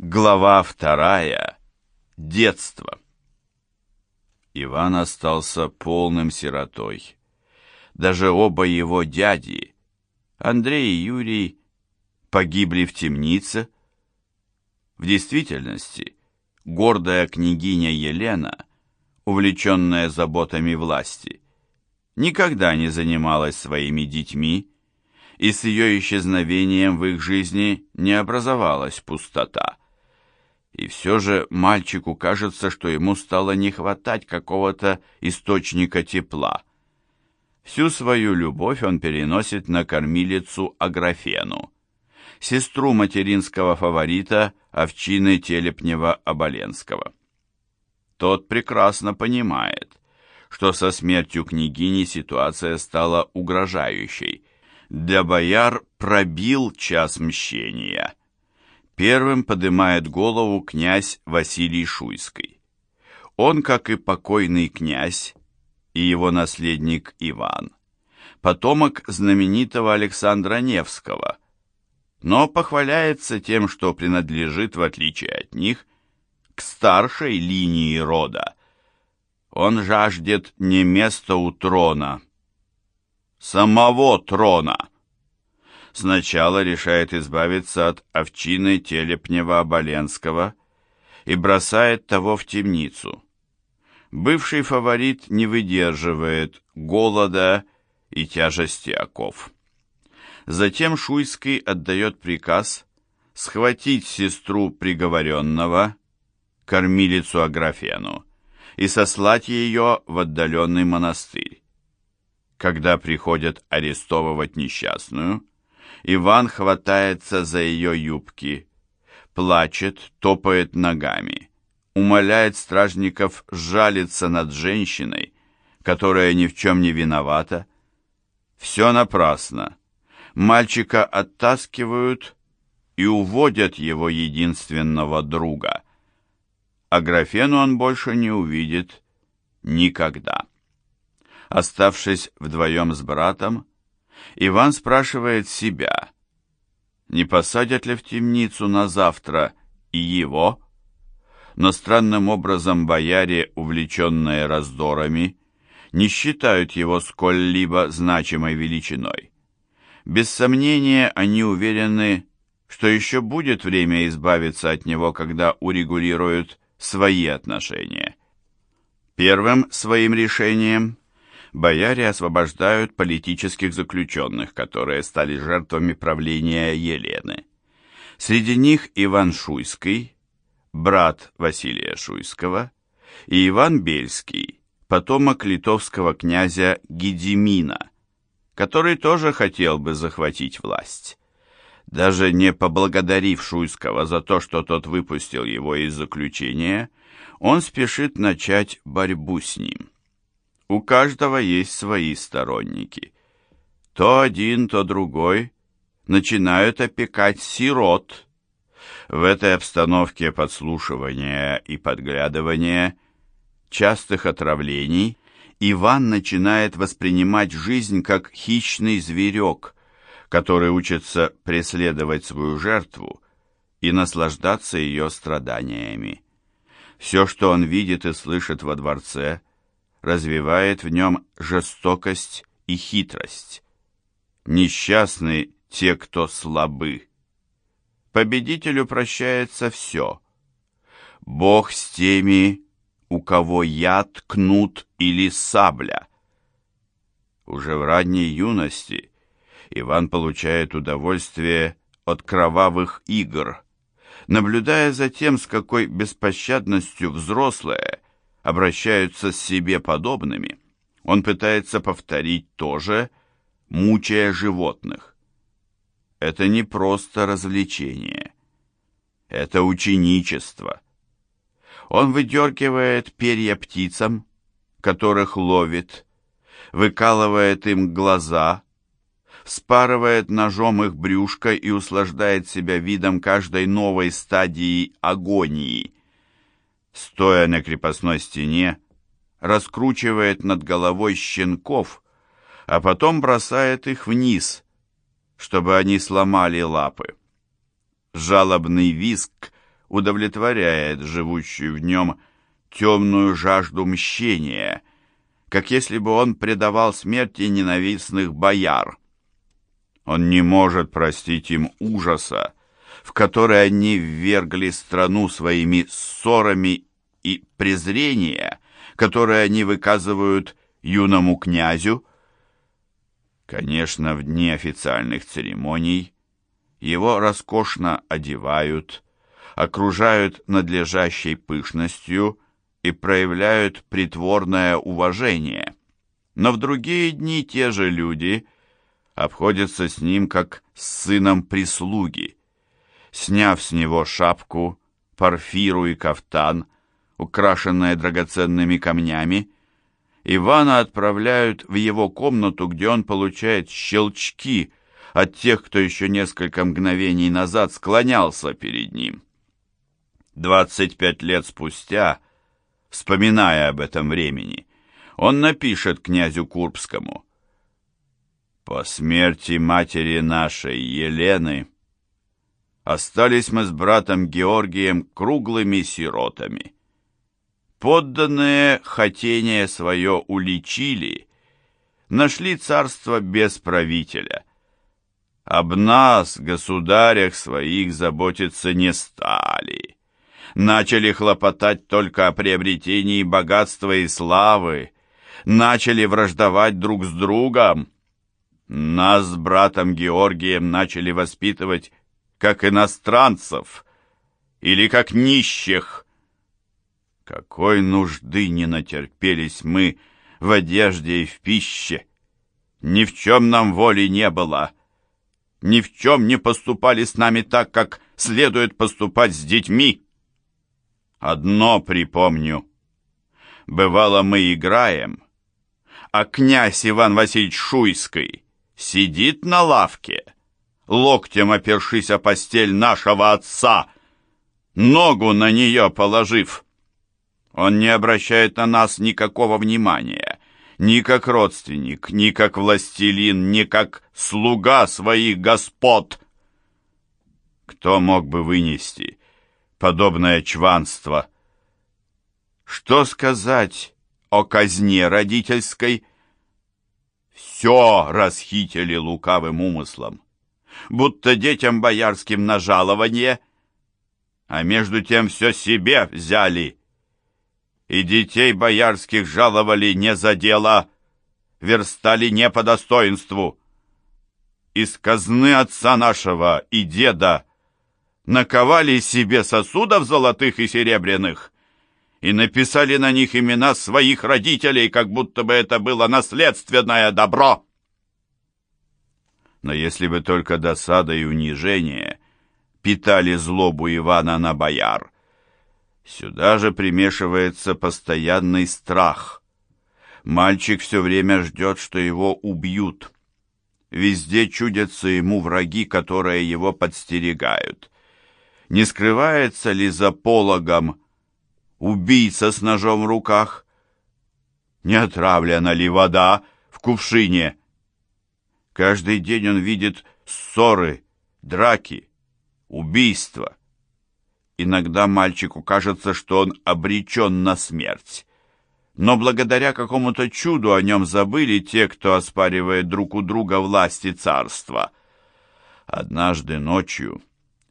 Глава вторая. Детство. Иван остался полным сиротой. Даже оба его дяди, Андрей и Юрий, погибли в темнице. В действительности, гордая княгиня Елена, увлеченная заботами власти, никогда не занималась своими детьми, и с ее исчезновением в их жизни не образовалась пустота. И все же мальчику кажется, что ему стало не хватать какого-то источника тепла. Всю свою любовь он переносит на кормилицу Аграфену, сестру материнского фаворита овчины Телепнева-Оболенского. Тот прекрасно понимает, что со смертью княгини ситуация стала угрожающей. Для бояр пробил час мщения. Первым поднимает голову князь Василий Шуйский. Он, как и покойный князь, и его наследник Иван, потомок знаменитого Александра Невского, но похваляется тем, что принадлежит, в отличие от них, к старшей линии рода. Он жаждет не места у трона, самого трона сначала решает избавиться от овчины Телепнева-Оболенского и бросает того в темницу. Бывший фаворит не выдерживает голода и тяжести оков. Затем Шуйский отдает приказ схватить сестру приговоренного, кормилицу Аграфену, и сослать ее в отдаленный монастырь. Когда приходят арестовывать несчастную, Иван хватается за ее юбки, плачет, топает ногами, умоляет стражников жалиться над женщиной, которая ни в чем не виновата. Все напрасно. Мальчика оттаскивают и уводят его единственного друга. А графену он больше не увидит никогда. Оставшись вдвоем с братом, Иван спрашивает себя, не посадят ли в темницу на завтра и его? Но странным образом бояре, увлеченные раздорами, не считают его сколь-либо значимой величиной. Без сомнения, они уверены, что еще будет время избавиться от него, когда урегулируют свои отношения. Первым своим решением бояре освобождают политических заключенных, которые стали жертвами правления Елены. Среди них Иван Шуйский, брат Василия Шуйского, и Иван Бельский, потомок литовского князя Гедемина, который тоже хотел бы захватить власть. Даже не поблагодарив Шуйского за то, что тот выпустил его из заключения, он спешит начать борьбу с ним. У каждого есть свои сторонники. То один, то другой начинают опекать сирот. В этой обстановке подслушивания и подглядывания, частых отравлений, Иван начинает воспринимать жизнь как хищный зверек, который учится преследовать свою жертву и наслаждаться ее страданиями. Все, что он видит и слышит во дворце – развивает в нем жестокость и хитрость. Несчастны те, кто слабы. Победителю прощается все. Бог с теми, у кого яд, кнут или сабля. Уже в ранней юности Иван получает удовольствие от кровавых игр, наблюдая за тем, с какой беспощадностью взрослые обращаются с себе подобными, он пытается повторить то же, мучая животных. Это не просто развлечение. Это ученичество. Он выдергивает перья птицам, которых ловит, выкалывает им глаза, спарывает ножом их брюшко и услаждает себя видом каждой новой стадии агонии – стоя на крепостной стене, раскручивает над головой щенков, а потом бросает их вниз, чтобы они сломали лапы. Жалобный виск удовлетворяет живущую в нем темную жажду мщения, как если бы он предавал смерти ненавистных бояр. Он не может простить им ужаса, в который они ввергли страну своими ссорами и презрения, которое они выказывают юному князю. Конечно, в дни официальных церемоний его роскошно одевают, окружают надлежащей пышностью и проявляют притворное уважение. Но в другие дни те же люди обходятся с ним как с сыном прислуги. Сняв с него шапку, парфиру и кафтан, украшенные драгоценными камнями, Ивана отправляют в его комнату, где он получает щелчки от тех, кто еще несколько мгновений назад склонялся перед ним. Двадцать пять лет спустя, вспоминая об этом времени, он напишет князю Курбскому «По смерти матери нашей Елены остались мы с братом Георгием круглыми сиротами. Подданные хотение свое уличили, нашли царство без правителя» об нас, государях своих, заботиться не стали. Начали хлопотать только о приобретении богатства и славы, начали враждовать друг с другом. Нас с братом Георгием начали воспитывать как иностранцев или как нищих. Какой нужды не натерпелись мы в одежде и в пище! Ни в чем нам воли не было — ни в чем не поступали с нами так, как следует поступать с детьми. Одно припомню. Бывало, мы играем, а князь Иван Васильевич Шуйский сидит на лавке, локтем опершись о постель нашего отца, ногу на нее положив. Он не обращает на нас никакого внимания ни как родственник, ни как властелин, ни как слуга своих господ. Кто мог бы вынести подобное чванство? Что сказать о казне родительской? Все расхитили лукавым умыслом, будто детям боярским на жалование, а между тем все себе взяли — и детей боярских жаловали не за дело, верстали не по достоинству. Из казны отца нашего и деда наковали себе сосудов золотых и серебряных и написали на них имена своих родителей, как будто бы это было наследственное добро. Но если бы только досада и унижение питали злобу Ивана на бояр, Сюда же примешивается постоянный страх. Мальчик все время ждет, что его убьют. Везде чудятся ему враги, которые его подстерегают. Не скрывается ли за пологом убийца с ножом в руках? Не отравлена ли вода в кувшине? Каждый день он видит ссоры, драки, убийства. Иногда мальчику кажется, что он обречен на смерть. Но благодаря какому-то чуду о нем забыли те, кто оспаривает друг у друга власти царства. Однажды ночью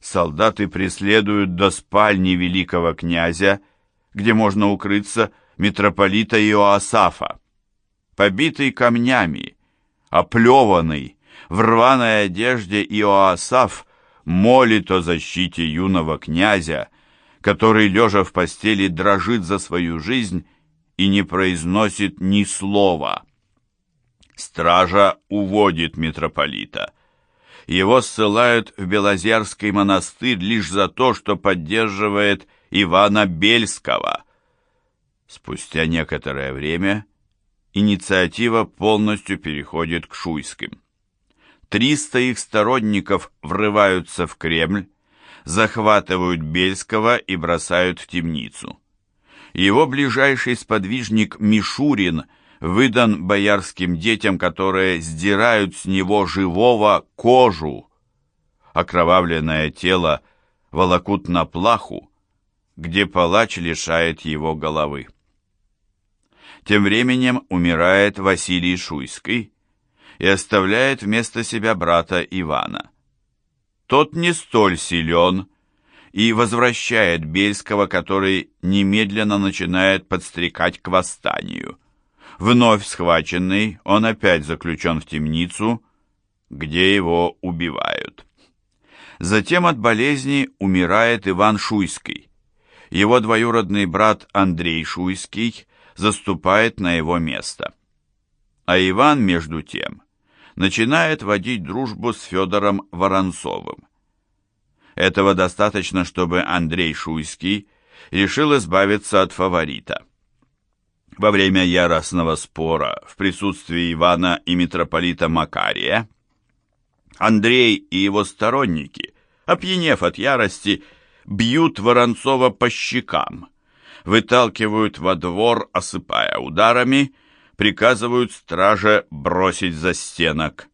солдаты преследуют до спальни великого князя, где можно укрыться митрополита Иоасафа. Побитый камнями, оплеванный, в рваной одежде Иоасаф молит о защите юного князя, который, лежа в постели, дрожит за свою жизнь и не произносит ни слова. Стража уводит митрополита. Его ссылают в Белозерский монастырь лишь за то, что поддерживает Ивана Бельского. Спустя некоторое время инициатива полностью переходит к Шуйским. Триста их сторонников врываются в Кремль, захватывают Бельского и бросают в темницу. Его ближайший сподвижник Мишурин выдан боярским детям, которые сдирают с него живого кожу. Окровавленное тело волокут на плаху, где палач лишает его головы. Тем временем умирает Василий Шуйский и оставляет вместо себя брата Ивана. Тот не столь силен и возвращает Бельского, который немедленно начинает подстрекать к восстанию. Вновь схваченный, он опять заключен в темницу, где его убивают. Затем от болезни умирает Иван Шуйский. Его двоюродный брат Андрей Шуйский заступает на его место. А Иван, между тем, начинает водить дружбу с Федором Воронцовым. Этого достаточно, чтобы Андрей Шуйский решил избавиться от фаворита. Во время яростного спора в присутствии Ивана и митрополита Макария Андрей и его сторонники, опьянев от ярости, бьют Воронцова по щекам, выталкивают во двор, осыпая ударами, приказывают страже бросить за стенок.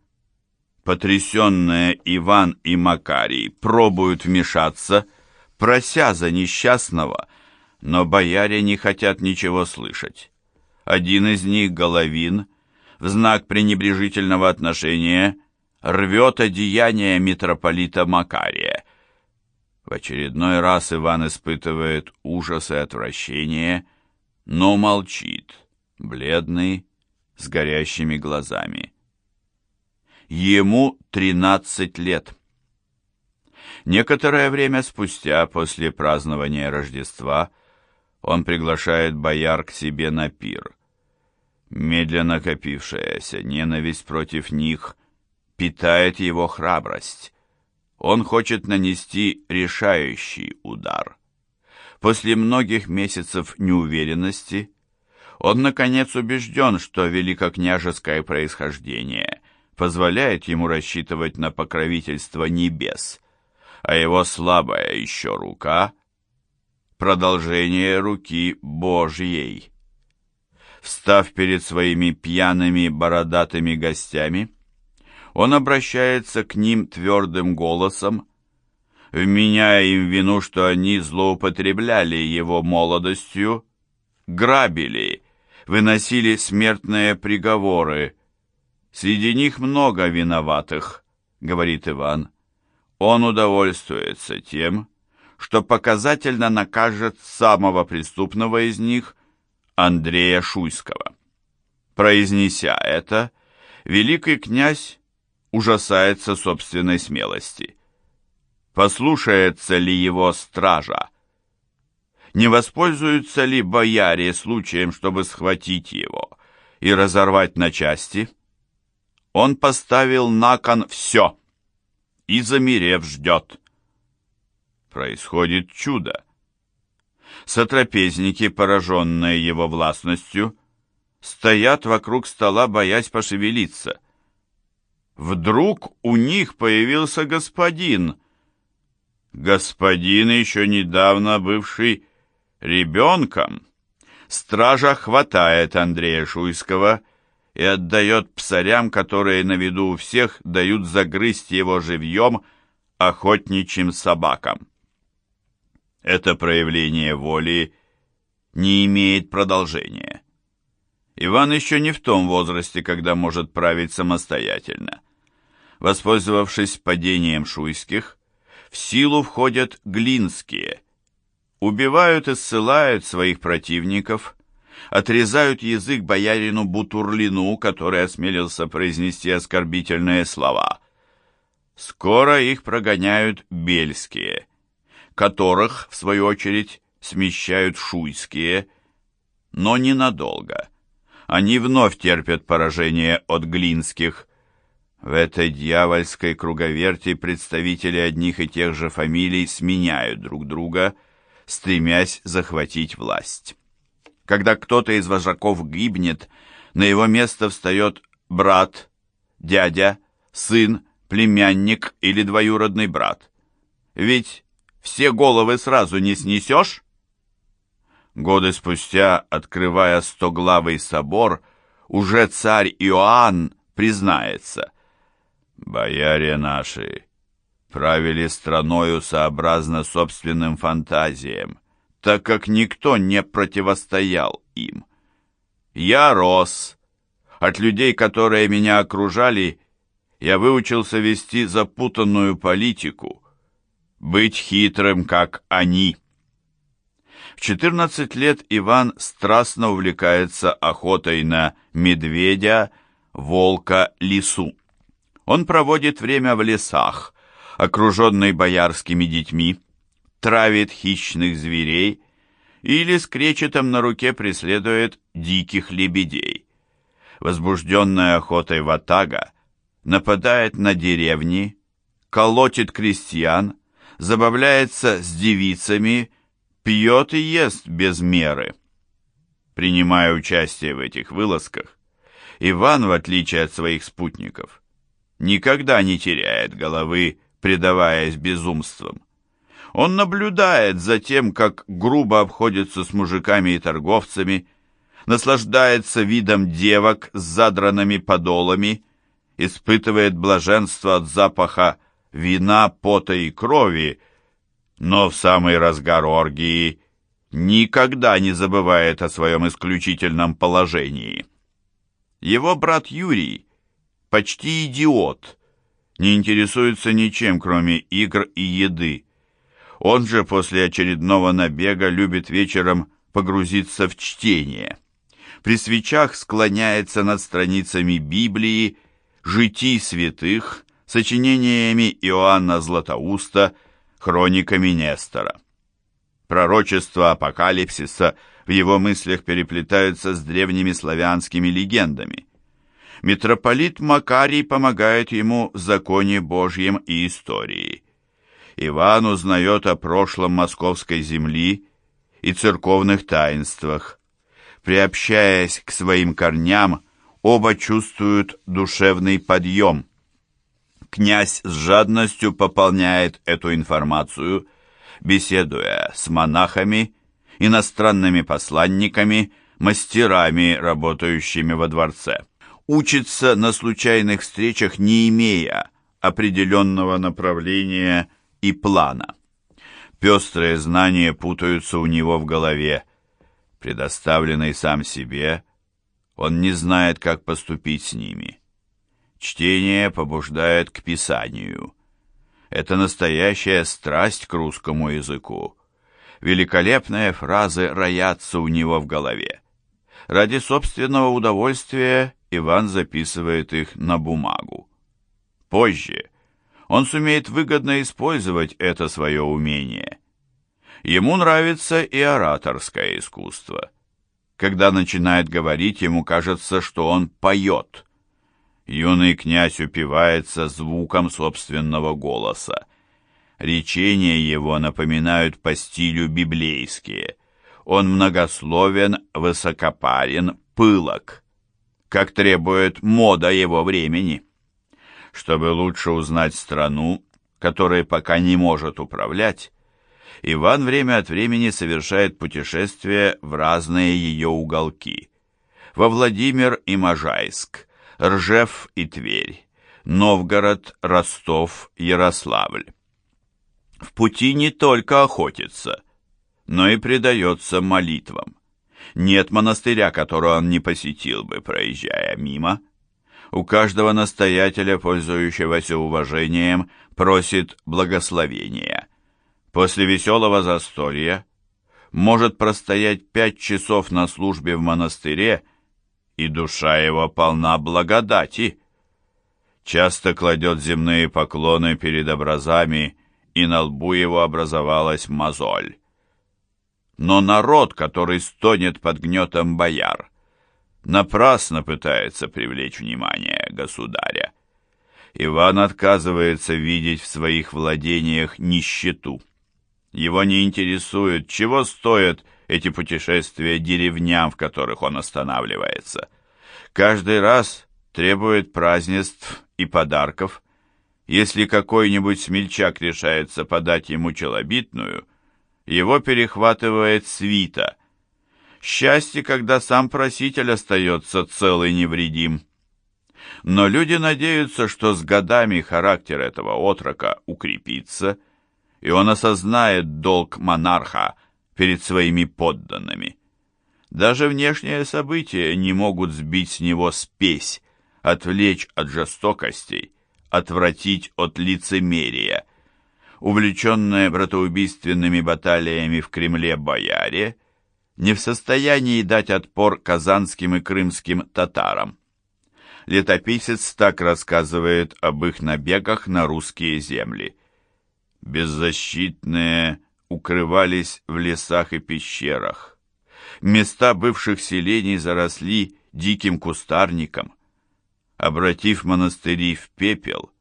Потрясенные Иван и Макарий пробуют вмешаться, прося за несчастного, но бояре не хотят ничего слышать. Один из них, Головин, в знак пренебрежительного отношения, рвет одеяние митрополита Макария. В очередной раз Иван испытывает ужас и отвращение, но молчит, бледный, с горящими глазами. Ему тринадцать лет. Некоторое время спустя, после празднования Рождества, он приглашает бояр к себе на пир. Медленно копившаяся ненависть против них питает его храбрость. Он хочет нанести решающий удар. После многих месяцев неуверенности он, наконец, убежден, что великокняжеское происхождение позволяет ему рассчитывать на покровительство небес, а его слабая еще рука — продолжение руки Божьей. Встав перед своими пьяными бородатыми гостями, он обращается к ним твердым голосом, вменяя им вину, что они злоупотребляли его молодостью, грабили, выносили смертные приговоры. Среди них много виноватых, говорит Иван. Он удовольствуется тем, что показательно накажет самого преступного из них, Андрея Шуйского. Произнеся это, великий князь ужасается собственной смелости. Послушается ли его стража? Не воспользуются ли бояре случаем, чтобы схватить его и разорвать на части? Он поставил на кон все и, замерев, ждет. Происходит чудо. Сотрапезники, пораженные его властностью, стоят вокруг стола, боясь пошевелиться — Вдруг у них появился господин. Господин, еще недавно бывший ребенком. Стража хватает Андрея Шуйского и отдает псарям, которые на виду у всех дают загрызть его живьем охотничьим собакам. Это проявление воли не имеет продолжения. Иван еще не в том возрасте, когда может править самостоятельно. Воспользовавшись падением шуйских, в силу входят глинские, убивают и ссылают своих противников, отрезают язык боярину Бутурлину, который осмелился произнести оскорбительные слова. Скоро их прогоняют бельские, которых, в свою очередь, смещают шуйские, но ненадолго. Они вновь терпят поражение от глинских, в этой дьявольской круговерти представители одних и тех же фамилий сменяют друг друга, стремясь захватить власть. Когда кто-то из вожаков гибнет, на его место встает брат, дядя, сын, племянник или двоюродный брат. Ведь все головы сразу не снесешь? Годы спустя, открывая стоглавый собор, уже царь Иоанн признается – Бояре наши, правили страною сообразно собственным фантазиям, так как никто не противостоял им. Я рос. От людей, которые меня окружали, я выучился вести запутанную политику, быть хитрым, как они. В 14 лет Иван страстно увлекается охотой на медведя, волка, лису. Он проводит время в лесах, окруженный боярскими детьми, травит хищных зверей или с кречетом на руке преследует диких лебедей. Возбужденная охотой ватага нападает на деревни, колотит крестьян, забавляется с девицами, пьет и ест без меры. Принимая участие в этих вылазках, Иван, в отличие от своих спутников, никогда не теряет головы, предаваясь безумствам. Он наблюдает за тем, как грубо обходится с мужиками и торговцами, наслаждается видом девок с задранными подолами, испытывает блаженство от запаха вина, пота и крови, но в самый разгар оргии никогда не забывает о своем исключительном положении. Его брат Юрий почти идиот, не интересуется ничем, кроме игр и еды. Он же после очередного набега любит вечером погрузиться в чтение. При свечах склоняется над страницами Библии, житий святых, сочинениями Иоанна Златоуста, хрониками Нестора. Пророчества апокалипсиса в его мыслях переплетаются с древними славянскими легендами. Митрополит Макарий помогает ему в законе Божьем и истории – Иван узнает о прошлом московской земли и церковных таинствах. Приобщаясь к своим корням, оба чувствуют душевный подъем. Князь с жадностью пополняет эту информацию, беседуя с монахами, иностранными посланниками, мастерами, работающими во дворце. Учится на случайных встречах, не имея определенного направления и плана. Пестрые знания путаются у него в голове. Предоставленный сам себе, он не знает, как поступить с ними. Чтение побуждает к писанию. Это настоящая страсть к русскому языку. Великолепные фразы роятся у него в голове. Ради собственного удовольствия Иван записывает их на бумагу. Позже, он сумеет выгодно использовать это свое умение. Ему нравится и ораторское искусство. Когда начинает говорить, ему кажется, что он поет. Юный князь упивается звуком собственного голоса. Речения его напоминают по стилю библейские. Он многословен, высокопарен, пылок, как требует мода его времени чтобы лучше узнать страну, которой пока не может управлять, Иван время от времени совершает путешествия в разные ее уголки. Во Владимир и Можайск, Ржев и Тверь, Новгород, Ростов, Ярославль. В пути не только охотится, но и предается молитвам. Нет монастыря, которого он не посетил бы, проезжая мимо, у каждого настоятеля, пользующегося уважением, просит благословения. После веселого застолья может простоять пять часов на службе в монастыре, и душа его полна благодати. Часто кладет земные поклоны перед образами, и на лбу его образовалась мозоль. Но народ, который стонет под гнетом бояр, напрасно пытается привлечь внимание государя. Иван отказывается видеть в своих владениях нищету. Его не интересует, чего стоят эти путешествия деревням, в которых он останавливается. Каждый раз требует празднеств и подарков. Если какой-нибудь смельчак решается подать ему челобитную, его перехватывает свита – Счастье, когда сам проситель остается цел и невредим. Но люди надеются, что с годами характер этого отрока укрепится, и он осознает долг монарха перед своими подданными. Даже внешние события не могут сбить с него спесь, отвлечь от жестокостей, отвратить от лицемерия. Увлеченные братоубийственными баталиями в Кремле бояре не в состоянии дать отпор казанским и крымским татарам. Летописец так рассказывает об их набегах на русские земли. Беззащитные укрывались в лесах и пещерах. Места бывших селений заросли диким кустарником. Обратив монастыри в пепел,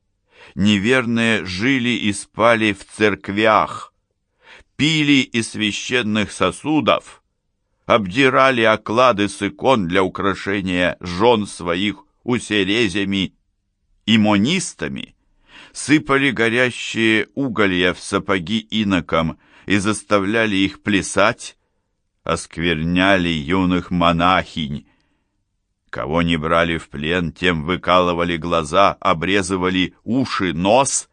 неверные жили и спали в церквях, пили из священных сосудов, обдирали оклады с икон для украшения жен своих усерезями и монистами, сыпали горящие уголья в сапоги инокам и заставляли их плясать, оскверняли юных монахинь. Кого не брали в плен, тем выкалывали глаза, обрезывали уши, нос,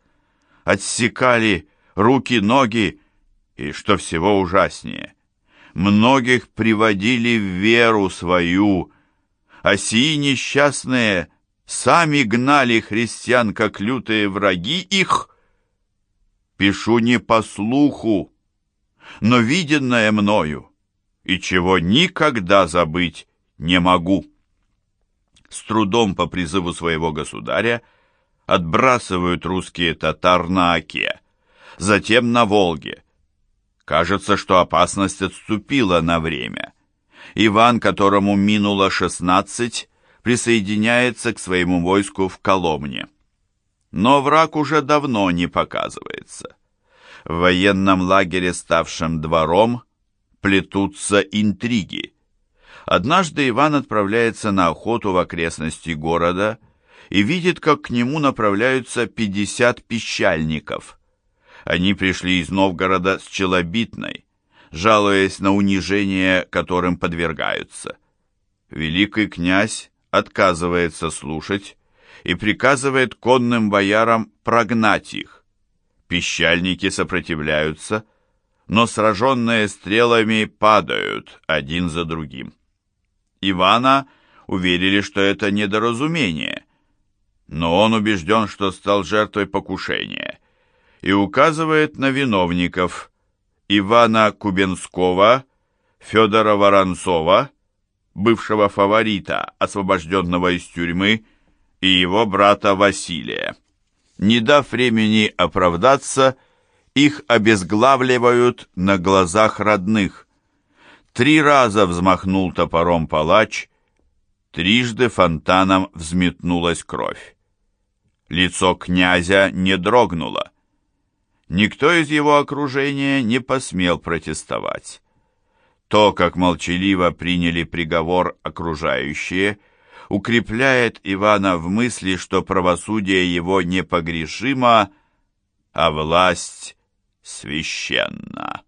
отсекали руки, ноги, и, что всего ужаснее, многих приводили в веру свою, а сии несчастные сами гнали христиан, как лютые враги их. Пишу не по слуху, но виденное мною, и чего никогда забыть не могу. С трудом по призыву своего государя отбрасывают русские татар на Оке, затем на Волге. Кажется, что опасность отступила на время. Иван, которому минуло шестнадцать, присоединяется к своему войску в Коломне. Но враг уже давно не показывается. В военном лагере, ставшем двором, плетутся интриги. Однажды Иван отправляется на охоту в окрестности города и видит, как к нему направляются пятьдесят пищальников. Они пришли из Новгорода с Челобитной, жалуясь на унижение, которым подвергаются. Великий князь отказывается слушать и приказывает конным боярам прогнать их. Пищальники сопротивляются, но сраженные стрелами падают один за другим. Ивана уверили, что это недоразумение, но он убежден, что стал жертвой покушения, и указывает на виновников – Ивана Кубенского, Федора Воронцова, бывшего фаворита, освобожденного из тюрьмы, и его брата Василия. Не дав времени оправдаться, их обезглавливают на глазах родных. Три раза взмахнул топором палач, трижды фонтаном взметнулась кровь. Лицо князя не дрогнуло. Никто из его окружения не посмел протестовать. То, как молчаливо приняли приговор окружающие, укрепляет Ивана в мысли, что правосудие его непогрешимо, а власть священна.